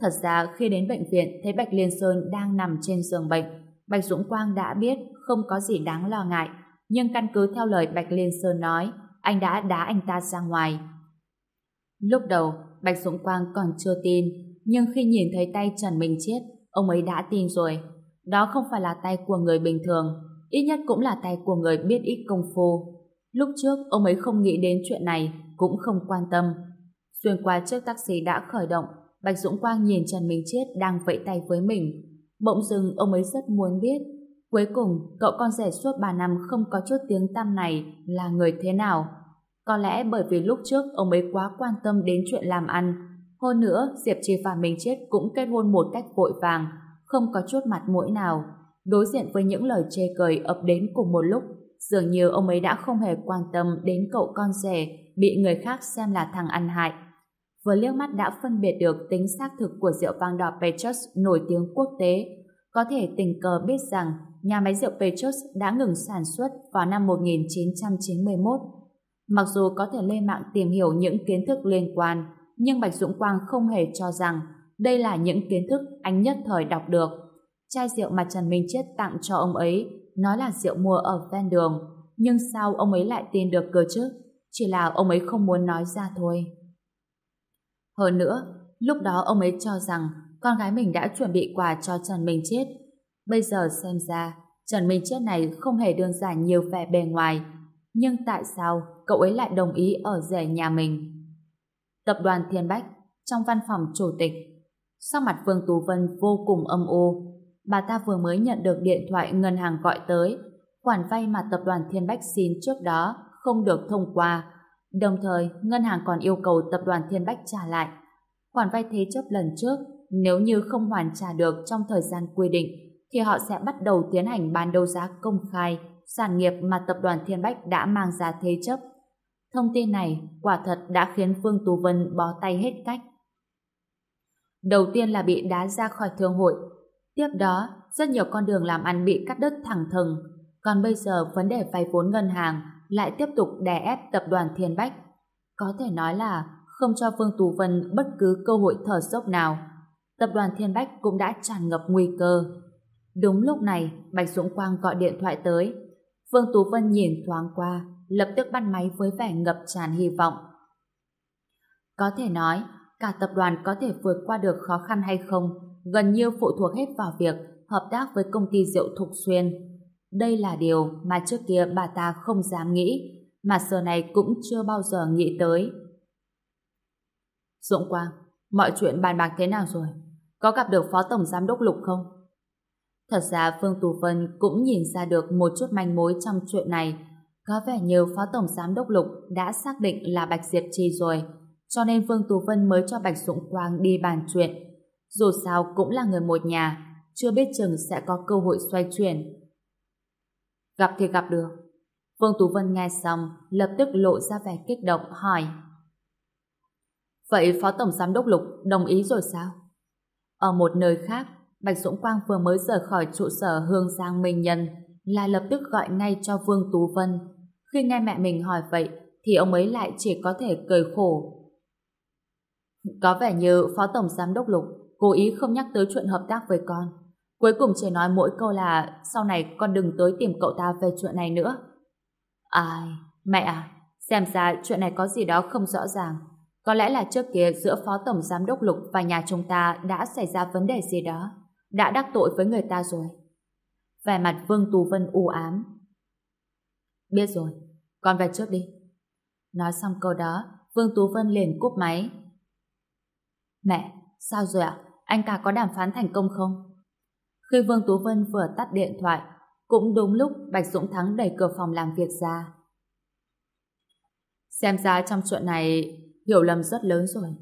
Thật ra khi đến bệnh viện thấy Bạch Liên Sơn đang nằm trên giường bệnh, Bạch Dũng Quang đã biết không có gì đáng lo ngại, nhưng căn cứ theo lời Bạch Liên Sơn nói, anh đã đá anh ta ra ngoài. Lúc đầu, Bạch Dũng Quang còn chưa tin, nhưng khi nhìn thấy tay Trần Minh Chết, ông ấy đã tin rồi. Đó không phải là tay của người bình thường, ít nhất cũng là tay của người biết ít công phu. Lúc trước, ông ấy không nghĩ đến chuyện này, cũng không quan tâm. Xuyên qua chiếc taxi đã khởi động, Bạch Dũng Quang nhìn Trần Minh Chết đang vẫy tay với mình. Bỗng dưng ông ấy rất muốn biết cuối cùng cậu con rể suốt 3 năm không có chút tiếng tăm này là người thế nào. Có lẽ bởi vì lúc trước ông ấy quá quan tâm đến chuyện làm ăn. Hơn nữa, Diệp Trì và Minh Chết cũng kết hôn một cách vội vàng, không có chút mặt mũi nào. Đối diện với những lời chê cười ập đến cùng một lúc, dường như ông ấy đã không hề quan tâm đến cậu con rể bị người khác xem là thằng ăn hại. Vừa liếc mắt đã phân biệt được tính xác thực của rượu vang đỏ Petrus nổi tiếng quốc tế, có thể tình cờ biết rằng nhà máy rượu Petrus đã ngừng sản xuất vào năm 1991. Mặc dù có thể lên mạng tìm hiểu những kiến thức liên quan, nhưng Bạch Dũng Quang không hề cho rằng đây là những kiến thức anh nhất thời đọc được. Chai rượu mà Trần Minh Chết tặng cho ông ấy nói là rượu mua ở ven đường, nhưng sao ông ấy lại tin được cơ chứ? Chỉ là ông ấy không muốn nói ra thôi. Hơn nữa, lúc đó ông ấy cho rằng con gái mình đã chuẩn bị quà cho Trần Minh Chết. Bây giờ xem ra, Trần Minh Chết này không hề đơn giản nhiều vẻ bề ngoài. Nhưng tại sao cậu ấy lại đồng ý ở rể nhà mình? Tập đoàn Thiên Bách, trong văn phòng chủ tịch, sắc mặt Vương Tú Vân vô cùng âm u. Bà ta vừa mới nhận được điện thoại ngân hàng gọi tới, khoản vay mà tập đoàn Thiên Bách xin trước đó không được thông qua. Đồng thời, ngân hàng còn yêu cầu tập đoàn Thiên Bách trả lại. Khoản vay thế chấp lần trước, nếu như không hoàn trả được trong thời gian quy định, thì họ sẽ bắt đầu tiến hành bán đấu giá công khai sản nghiệp mà tập đoàn Thiên Bách đã mang ra thế chấp. Thông tin này quả thật đã khiến Vương Tú Vân bó tay hết cách. Đầu tiên là bị đá ra khỏi thương hội. Tiếp đó, rất nhiều con đường làm ăn bị cắt đứt thẳng thừng. Còn bây giờ vấn đề vay vốn ngân hàng lại tiếp tục đè ép tập đoàn Thiên Bách. Có thể nói là không cho Vương Tú Vân bất cứ cơ hội thở dốc nào. Tập đoàn Thiên Bách cũng đã tràn ngập nguy cơ. Đúng lúc này, Bạch Dũng Quang gọi điện thoại tới. Vương Tú Vân nhìn thoáng qua, lập tức bắt máy với vẻ ngập tràn hy vọng. Có thể nói, cả tập đoàn có thể vượt qua được khó khăn hay không, gần như phụ thuộc hết vào việc hợp tác với công ty rượu Thục Xuyên. Đây là điều mà trước kia bà ta không dám nghĩ, mà giờ này cũng chưa bao giờ nghĩ tới. Dũng Quang, mọi chuyện bàn bạc thế nào rồi? Có gặp được Phó Tổng Giám đốc Lục không? Thật ra Phương Tù Vân cũng nhìn ra được một chút manh mối trong chuyện này. Có vẻ như Phó Tổng Giám Đốc Lục đã xác định là Bạch Diệp Trì rồi, cho nên vương Tú Vân mới cho Bạch Dũng Quang đi bàn chuyện. Dù sao cũng là người một nhà, chưa biết chừng sẽ có cơ hội xoay chuyển. Gặp thì gặp được. vương Tú Vân nghe xong, lập tức lộ ra vẻ kích động, hỏi. Vậy Phó Tổng Giám Đốc Lục đồng ý rồi sao? Ở một nơi khác, Bạch Dũng Quang vừa mới rời khỏi trụ sở Hương Giang Minh Nhân, là lập tức gọi ngay cho Vương Tú Vân. Khi nghe mẹ mình hỏi vậy, thì ông ấy lại chỉ có thể cười khổ. Có vẻ như Phó Tổng Giám Đốc Lục cố ý không nhắc tới chuyện hợp tác với con. Cuối cùng chỉ nói mỗi câu là sau này con đừng tới tìm cậu ta về chuyện này nữa. Ai? Mẹ à, xem ra chuyện này có gì đó không rõ ràng. Có lẽ là trước kia giữa Phó Tổng Giám Đốc Lục và nhà chúng ta đã xảy ra vấn đề gì đó. Đã đắc tội với người ta rồi. Vẻ mặt Vương Tú Vân u ám. Biết rồi, con về trước đi. Nói xong câu đó, Vương Tú Vân liền cúp máy. Mẹ, sao rồi ạ? Anh cả có đàm phán thành công không? Khi Vương Tú Vân vừa tắt điện thoại, cũng đúng lúc Bạch Dũng Thắng đẩy cửa phòng làm việc ra. Xem ra trong chuyện này hiểu lầm rất lớn rồi.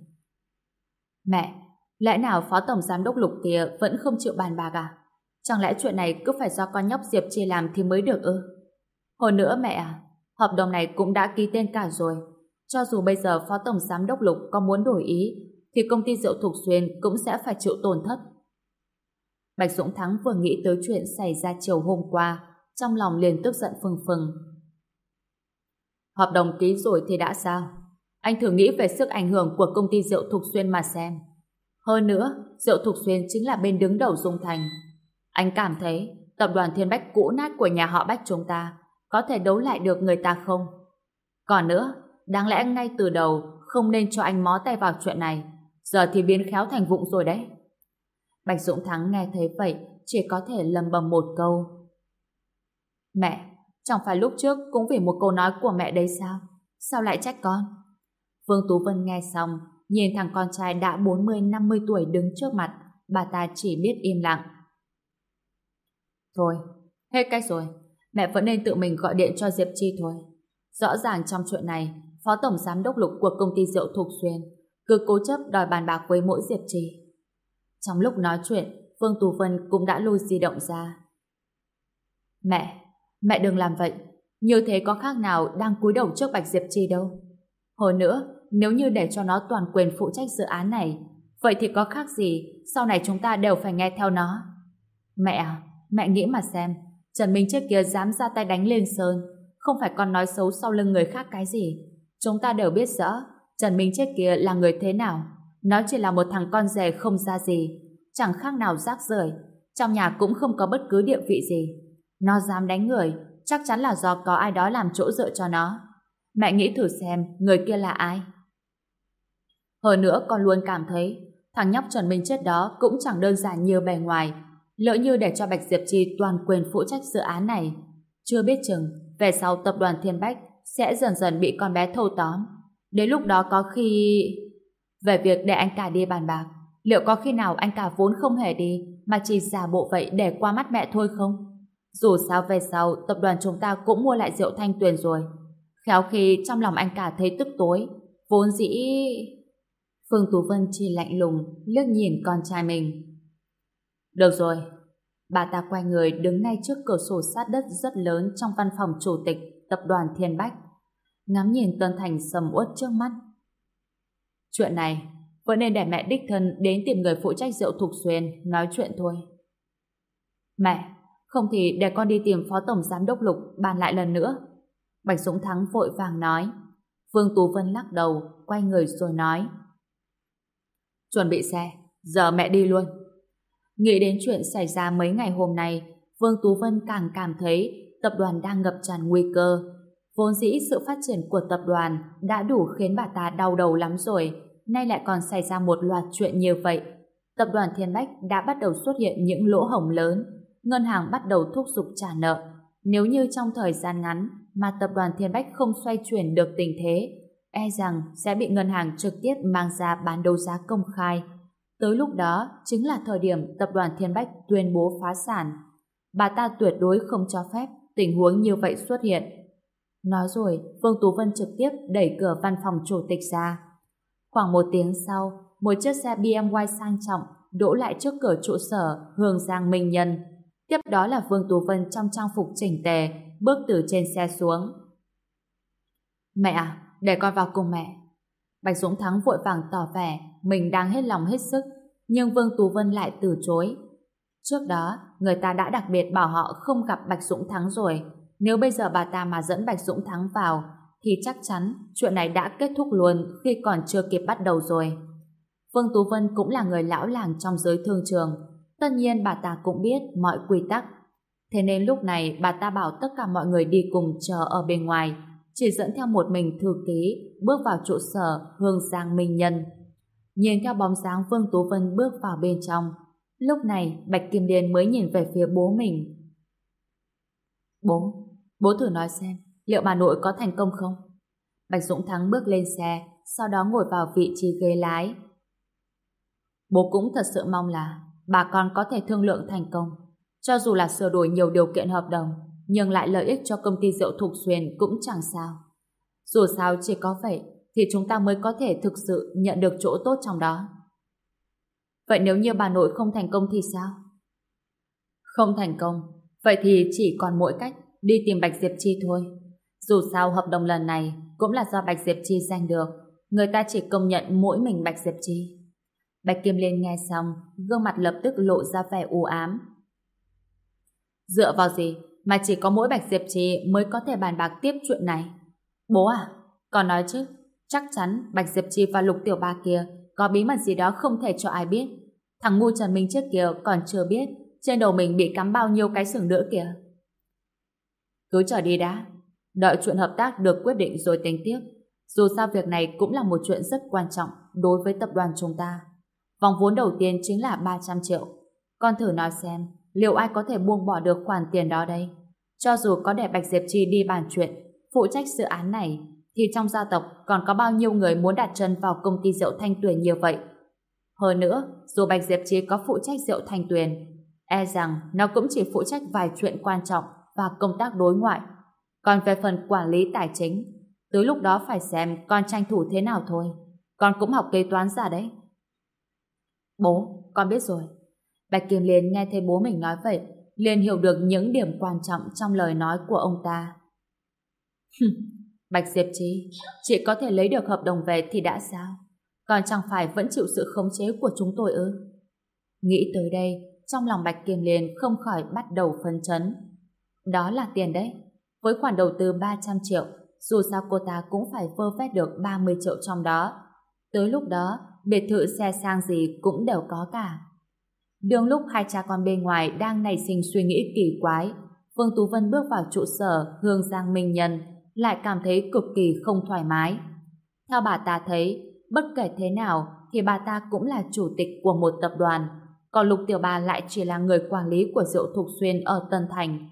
Mẹ, lẽ nào Phó Tổng Giám Đốc Lục kia vẫn không chịu bàn bạc à? Chẳng lẽ chuyện này cứ phải do con nhóc Diệp Chi làm thì mới được ư? Hồi nữa mẹ à, hợp đồng này cũng đã ký tên cả rồi. Cho dù bây giờ Phó Tổng Giám Đốc Lục có muốn đổi ý, thì công ty rượu Thục Xuyên cũng sẽ phải chịu tổn thất. Bạch Dũng Thắng vừa nghĩ tới chuyện xảy ra chiều hôm qua, trong lòng liền tức giận phừng phừng. Hợp đồng ký rồi thì đã sao? Anh thử nghĩ về sức ảnh hưởng của công ty rượu Thục Xuyên mà xem. Hơn nữa, rượu Thục Xuyên chính là bên đứng đầu Dung Thành. Anh cảm thấy tập đoàn Thiên Bách cũ nát của nhà họ Bách chúng ta có thể đấu lại được người ta không? Còn nữa, đáng lẽ ngay từ đầu không nên cho anh mó tay vào chuyện này. Giờ thì biến khéo thành vụng rồi đấy. Bạch Dũng Thắng nghe thấy vậy chỉ có thể lầm bầm một câu. Mẹ, chẳng phải lúc trước cũng vì một câu nói của mẹ đấy sao? Sao lại trách con? Vương Tú Vân nghe xong, nhìn thằng con trai đã 40-50 tuổi đứng trước mặt, bà ta chỉ biết im lặng. Thôi, hết cách rồi. Mẹ vẫn nên tự mình gọi điện cho Diệp Chi thôi. Rõ ràng trong chuyện này, Phó Tổng Giám Đốc Lục của công ty rượu Thục Xuyên cứ cố chấp đòi bàn bạc với mỗi Diệp Trì. Trong lúc nói chuyện, Phương Tú Vân cũng đã lôi di động ra. Mẹ, mẹ đừng làm vậy. Như thế có khác nào đang cúi đầu trước Bạch Diệp Trì đâu. Hồi nữa, nếu như để cho nó toàn quyền phụ trách dự án này, vậy thì có khác gì sau này chúng ta đều phải nghe theo nó. Mẹ à, mẹ nghĩ mà xem, Trần Minh trước kia dám ra tay đánh lên Sơn, không phải còn nói xấu sau lưng người khác cái gì. Chúng ta đều biết rõ, Trần Minh chết kia là người thế nào. Nó chỉ là một thằng con rể không ra gì, chẳng khác nào rác rưởi, trong nhà cũng không có bất cứ địa vị gì. Nó dám đánh người, chắc chắn là do có ai đó làm chỗ dựa cho nó. Mẹ nghĩ thử xem người kia là ai. Hơn nữa con luôn cảm thấy thằng nhóc Trần Minh chết đó cũng chẳng đơn giản như bề ngoài. Lỡ như để cho Bạch Diệp Trì toàn quyền phụ trách dự án này. Chưa biết chừng, về sau tập đoàn Thiên Bách sẽ dần dần bị con bé thâu tóm. Đến lúc đó có khi... Về việc để anh cả đi bàn bạc, liệu có khi nào anh cả vốn không hề đi mà chỉ giả bộ vậy để qua mắt mẹ thôi không? Dù sao về sau, tập đoàn chúng ta cũng mua lại rượu thanh tuyền rồi. Khéo khi trong lòng anh cả thấy tức tối, vốn dĩ... Phương Tú Vân chỉ lạnh lùng, liếc nhìn con trai mình. Được rồi. Bà ta quay người đứng ngay trước cửa sổ sát đất rất lớn trong văn phòng chủ tịch tập đoàn Thiên Bách. Ngắm nhìn Tân Thành sầm uất trước mắt. Chuyện này, vẫn nên để mẹ đích thân đến tìm người phụ trách rượu Thục Xuyên nói chuyện thôi. Mẹ, không thì để con đi tìm Phó Tổng Giám Đốc Lục bàn lại lần nữa. Bạch Dũng Thắng vội vàng nói. Vương Tú Vân lắc đầu, quay người rồi nói. Chuẩn bị xe, giờ mẹ đi luôn. Nghĩ đến chuyện xảy ra mấy ngày hôm nay, Vương Tú Vân càng cảm thấy tập đoàn đang ngập tràn nguy cơ. Vốn dĩ sự phát triển của tập đoàn đã đủ khiến bà ta đau đầu lắm rồi, nay lại còn xảy ra một loạt chuyện như vậy. Tập đoàn Thiên Bách đã bắt đầu xuất hiện những lỗ hổng lớn, ngân hàng bắt đầu thúc giục trả nợ. Nếu như trong thời gian ngắn mà tập đoàn Thiên Bách không xoay chuyển được tình thế, e rằng sẽ bị ngân hàng trực tiếp mang ra bán đấu giá công khai. Tới lúc đó chính là thời điểm tập đoàn Thiên Bách tuyên bố phá sản. Bà ta tuyệt đối không cho phép tình huống như vậy xuất hiện. Nói rồi, Vương Tú Vân trực tiếp đẩy cửa văn phòng chủ tịch ra. Khoảng một tiếng sau, một chiếc xe BMW sang trọng đỗ lại trước cửa trụ sở Hương Giang Minh Nhân. Tiếp đó là Vương Tú Vân trong trang phục chỉnh tề, bước từ trên xe xuống. Mẹ à, để con vào cùng mẹ. Bạch Dũng Thắng vội vàng tỏ vẻ mình đang hết lòng hết sức, nhưng Vương Tú Vân lại từ chối. Trước đó, người ta đã đặc biệt bảo họ không gặp Bạch Dũng Thắng rồi. Nếu bây giờ bà ta mà dẫn Bạch Dũng Thắng vào, thì chắc chắn chuyện này đã kết thúc luôn khi còn chưa kịp bắt đầu rồi. Vương Tú Vân cũng là người lão làng trong giới thương trường. Tất nhiên bà ta cũng biết mọi quy tắc. Thế nên lúc này bà ta bảo tất cả mọi người đi cùng chờ ở bên ngoài, chỉ dẫn theo một mình thư ký bước vào trụ sở Hương Giang Minh Nhân. Nhìn theo bóng dáng Vương Tú Vân bước vào bên trong, lúc này Bạch Kim Điền mới nhìn về phía bố mình. Bố, bố thử nói xem, liệu bà nội có thành công không? Bạch Dũng Thắng bước lên xe, sau đó ngồi vào vị trí ghế lái. Bố cũng thật sự mong là bà con có thể thương lượng thành công. Cho dù là sửa đổi nhiều điều kiện hợp đồng, nhưng lại lợi ích cho công ty rượu Thục Xuyên cũng chẳng sao. Dù sao chỉ có vậy thì chúng ta mới có thể thực sự nhận được chỗ tốt trong đó. Vậy nếu như bà nội không thành công thì sao? Không thành công, vậy thì chỉ còn mỗi cách đi tìm Bạch Diệp Chi thôi. Dù sao hợp đồng lần này cũng là do Bạch Diệp Chi giành được, người ta chỉ công nhận mỗi mình Bạch Diệp Chi. Bạch Kim Liên nghe xong, gương mặt lập tức lộ ra vẻ u ám. Dựa vào gì mà chỉ có mỗi Bạch Diệp Trì mới có thể bàn bạc tiếp chuyện này? Bố à, còn nói chứ, chắc chắn Bạch Diệp Trì và Lục Tiểu Ba kia có bí mật gì đó không thể cho ai biết. Thằng ngu Trần Minh trước kia còn chưa biết trên đầu mình bị cắm bao nhiêu cái sừng nữa kìa. Cứ chờ đi đã, đợi chuyện hợp tác được quyết định rồi tính tiếp. Dù sao việc này cũng là một chuyện rất quan trọng đối với tập đoàn chúng ta. Vòng vốn đầu tiên chính là 300 triệu. Con thử nói xem, liệu ai có thể buông bỏ được khoản tiền đó đây? Cho dù có để Bạch Diệp Chi đi bàn chuyện, phụ trách dự án này, thì trong gia tộc còn có bao nhiêu người muốn đặt chân vào công ty rượu Thanh Tuyền như vậy? Hơn nữa, dù Bạch Diệp Chi có phụ trách rượu Thanh Tuyền, e rằng nó cũng chỉ phụ trách vài chuyện quan trọng và công tác đối ngoại. Còn về phần quản lý tài chính, tới lúc đó phải xem con tranh thủ thế nào thôi. Con cũng học kế toán giả đấy. Bố, con biết rồi. Bạch Kim Liên nghe thấy bố mình nói vậy, liền hiểu được những điểm quan trọng trong lời nói của ông ta. Bạch Diệp Trí, chị có thể lấy được hợp đồng về thì đã sao? Còn chẳng phải vẫn chịu sự khống chế của chúng tôi ư? Nghĩ tới đây, trong lòng Bạch Kiềm liền không khỏi bắt đầu phân chấn. Đó là tiền đấy. Với khoản đầu tư 300 triệu, dù sao cô ta cũng phải vơ vét được 30 triệu trong đó. Tới lúc đó, biệt thự xe sang gì cũng đều có cả. Đường lúc hai cha con bên ngoài đang nảy sinh suy nghĩ kỳ quái, Vương Tú Vân bước vào trụ sở Hương Giang Minh Nhân, lại cảm thấy cực kỳ không thoải mái. Theo bà ta thấy, bất kể thế nào thì bà ta cũng là chủ tịch của một tập đoàn, còn Lục Tiểu Bà lại chỉ là người quản lý của rượu Thục Xuyên ở Tân Thành.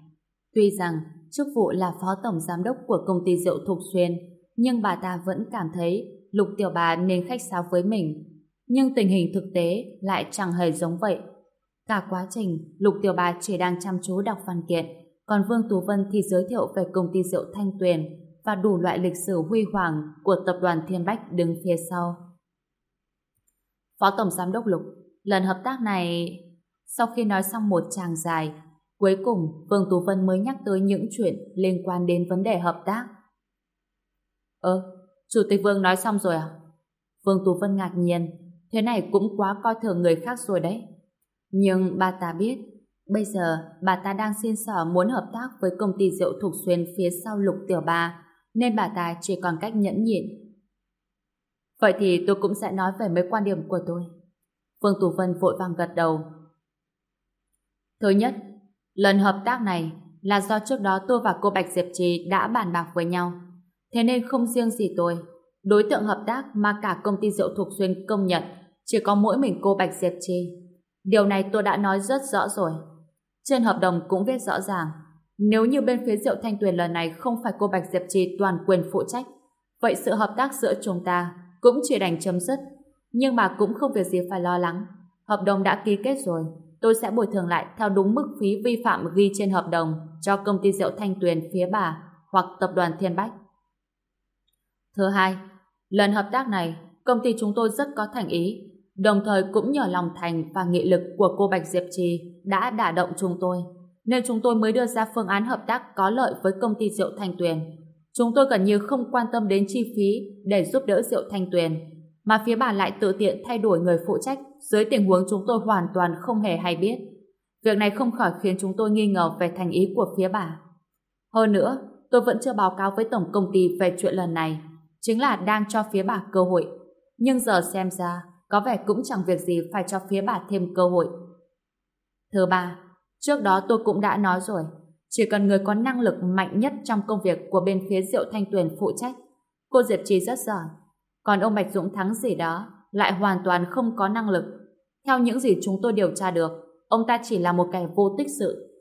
Tuy rằng chức vụ là phó tổng giám đốc của công ty rượu Thục Xuyên, nhưng bà ta vẫn cảm thấy Lục Tiểu Bà nên khách sáo với mình. Nhưng tình hình thực tế lại chẳng hề giống vậy. Cả quá trình, Lục Tiểu Bà chỉ đang chăm chú đọc văn kiện, còn Vương Tú Vân thì giới thiệu về công ty rượu Thanh Tuyền và đủ loại lịch sử huy hoàng của tập đoàn Thiên Bách đứng phía sau. Phó Tổng Giám đốc Lục, lần hợp tác này... Sau khi nói xong một tràng dài, cuối cùng Vương Tú Vân mới nhắc tới những chuyện liên quan đến vấn đề hợp tác. Ơ, Chủ tịch Vương nói xong rồi à? Vương Tú Vân ngạc nhiên, thế này cũng quá coi thường người khác rồi đấy. Nhưng bà ta biết, bây giờ bà ta đang xin sở muốn hợp tác với công ty rượu thuộc Xuyên phía sau Lục Tiểu Ba, nên bà ta chỉ còn cách nhẫn nhịn. Vậy thì tôi cũng sẽ nói về mấy quan điểm của tôi. Vương Tú Vân vội vàng gật đầu. Thứ nhất, lần hợp tác này là do trước đó tôi và cô Bạch Diệp Trì đã bàn bạc với nhau. Thế nên không riêng gì tôi, đối tượng hợp tác mà cả công ty rượu thuộc Xuyên công nhận chỉ có mỗi mình cô Bạch Diệp Trì. Điều này tôi đã nói rất rõ rồi. Trên hợp đồng cũng viết rõ ràng, nếu như bên phía rượu Thanh Tuyền lần này không phải cô Bạch Diệp Trì toàn quyền phụ trách, vậy sự hợp tác giữa chúng ta cũng chỉ đành chấm dứt. Nhưng mà cũng không việc gì phải lo lắng, Hợp đồng đã ký kết rồi, tôi sẽ bồi thường lại theo đúng mức phí vi phạm ghi trên hợp đồng cho công ty rượu Thanh Tuyền phía bà hoặc tập đoàn Thiên Bách. Thứ hai, lần hợp tác này, công ty chúng tôi rất có thành ý, đồng thời cũng nhờ lòng thành và nghị lực của cô Bạch Diệp Trì đã đả động chúng tôi, nên chúng tôi mới đưa ra phương án hợp tác có lợi với công ty rượu Thanh Tuyền. Chúng tôi gần như không quan tâm đến chi phí để giúp đỡ rượu Thanh Tuyền, mà phía bà lại tự tiện thay đổi người phụ trách dưới tình huống chúng tôi hoàn toàn không hề hay biết. Việc này không khỏi khiến chúng tôi nghi ngờ về thành ý của phía bà. Hơn nữa, tôi vẫn chưa báo cáo với tổng công ty về chuyện lần này, chính là đang cho phía bà cơ hội. Nhưng giờ xem ra, có vẻ cũng chẳng việc gì phải cho phía bà thêm cơ hội. Thứ ba, trước đó tôi cũng đã nói rồi, chỉ cần người có năng lực mạnh nhất trong công việc của bên phía Diệu Thanh Tuyền phụ trách, cô Diệp Trì rất giỏi. Còn ông Bạch Dũng Thắng gì đó lại hoàn toàn không có năng lực. Theo những gì chúng tôi điều tra được, ông ta chỉ là một kẻ vô tích sự.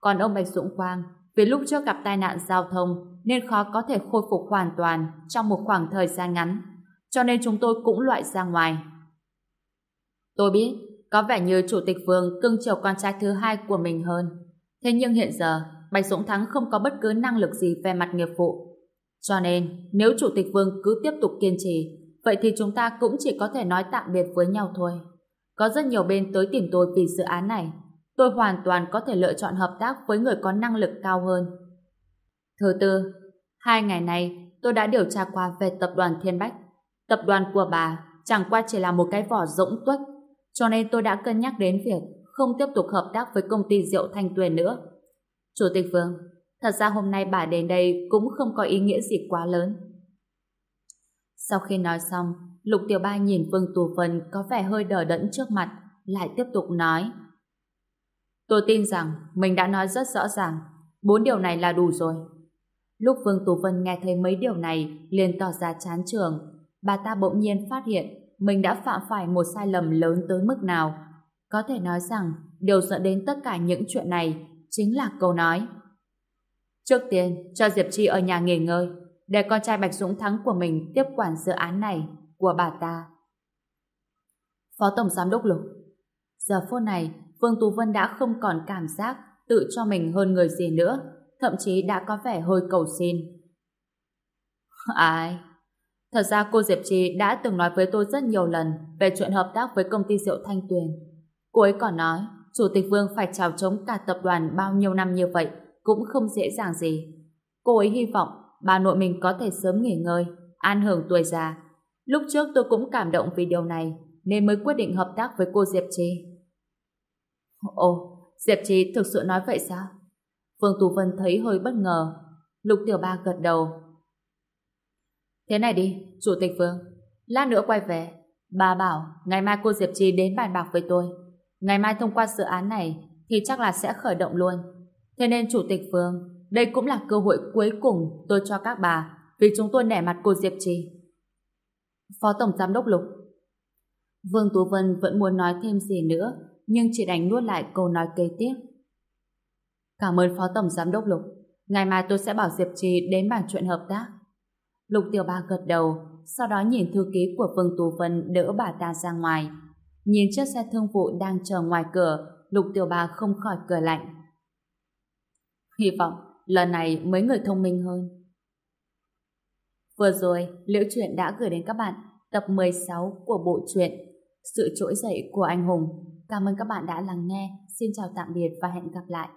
Còn ông Bạch Dũng Quang, vì lúc trước gặp tai nạn giao thông nên khó có thể khôi phục hoàn toàn trong một khoảng thời gian ngắn, cho nên chúng tôi cũng loại ra ngoài. Tôi biết, có vẻ như Chủ tịch Vương cưng chiều con trai thứ hai của mình hơn. Thế nhưng hiện giờ, Bạch Dũng Thắng không có bất cứ năng lực gì về mặt nghiệp vụ. Cho nên, nếu Chủ tịch Vương cứ tiếp tục kiên trì, vậy thì chúng ta cũng chỉ có thể nói tạm biệt với nhau thôi. Có rất nhiều bên tới tìm tôi vì dự án này. Tôi hoàn toàn có thể lựa chọn hợp tác với người có năng lực cao hơn. Thứ tư, hai ngày nay tôi đã điều tra qua về tập đoàn Thiên Bách. Tập đoàn của bà chẳng qua chỉ là một cái vỏ rỗng tuếch, cho nên tôi đã cân nhắc đến việc không tiếp tục hợp tác với công ty rượu Thanh Tuyền nữa. Chủ tịch Vương, thật ra hôm nay bà đến đây cũng không có ý nghĩa gì quá lớn. Sau khi nói xong, Lục Tiểu Ba nhìn Vương Tù Vân có vẻ hơi đờ đẫn trước mặt, lại tiếp tục nói. Tôi tin rằng mình đã nói rất rõ ràng, bốn điều này là đủ rồi. Lúc Vương Tù Vân nghe thấy mấy điều này, liền tỏ ra chán trường. Bà ta bỗng nhiên phát hiện mình đã phạm phải một sai lầm lớn tới mức nào. Có thể nói rằng, điều dẫn đến tất cả những chuyện này chính là câu nói. Trước tiên, cho Diệp Chi ở nhà nghỉ ngơi, để con trai Bạch Dũng Thắng của mình tiếp quản dự án này của bà ta. Phó Tổng Giám đốc Lục Giờ phút này, Vương Tú Vân đã không còn cảm giác tự cho mình hơn người gì nữa, thậm chí đã có vẻ hơi cầu xin. Ai? Thật ra cô Diệp Trì đã từng nói với tôi rất nhiều lần về chuyện hợp tác với công ty rượu Thanh Tuyền. Cô ấy còn nói, Chủ tịch Vương phải trào chống cả tập đoàn bao nhiêu năm như vậy cũng không dễ dàng gì. Cô ấy hy vọng bà nội mình có thể sớm nghỉ ngơi, an hưởng tuổi già. Lúc trước tôi cũng cảm động vì điều này, nên mới quyết định hợp tác với cô Diệp Trì. Ồ, Diệp Trì thực sự nói vậy sao? Phương Tú Vân thấy hơi bất ngờ. Lục Tiểu Ba gật đầu. Thế này đi, Chủ tịch phương. Lát nữa quay về. Bà bảo, ngày mai cô Diệp Trì đến bàn bạc với tôi. Ngày mai thông qua dự án này, thì chắc là sẽ khởi động luôn. Thế nên Chủ tịch Vương, đây cũng là cơ hội cuối cùng tôi cho các bà, vì chúng tôi nể mặt cô Diệp Trì. Phó Tổng Giám đốc Lục Vương Tú Vân vẫn muốn nói thêm gì nữa, nhưng chỉ đành nuốt lại câu nói kế tiếp. Cảm ơn Phó Tổng Giám đốc Lục. Ngày mai tôi sẽ bảo Diệp Trì đến bàn chuyện hợp tác. Lục Tiểu Ba gật đầu, sau đó nhìn thư ký của Vương Tú Vân đỡ bà ta ra ngoài. Nhìn chiếc xe thương vụ đang chờ ngoài cửa, Lục Tiểu Ba không khỏi cười lạnh. Hy vọng lần này mấy người thông minh hơn. Vừa rồi, Liễu Chuyện đã gửi đến các bạn tập 16 của bộ truyện Sự trỗi dậy của anh hùng. Cảm ơn các bạn đã lắng nghe. Xin chào tạm biệt và hẹn gặp lại.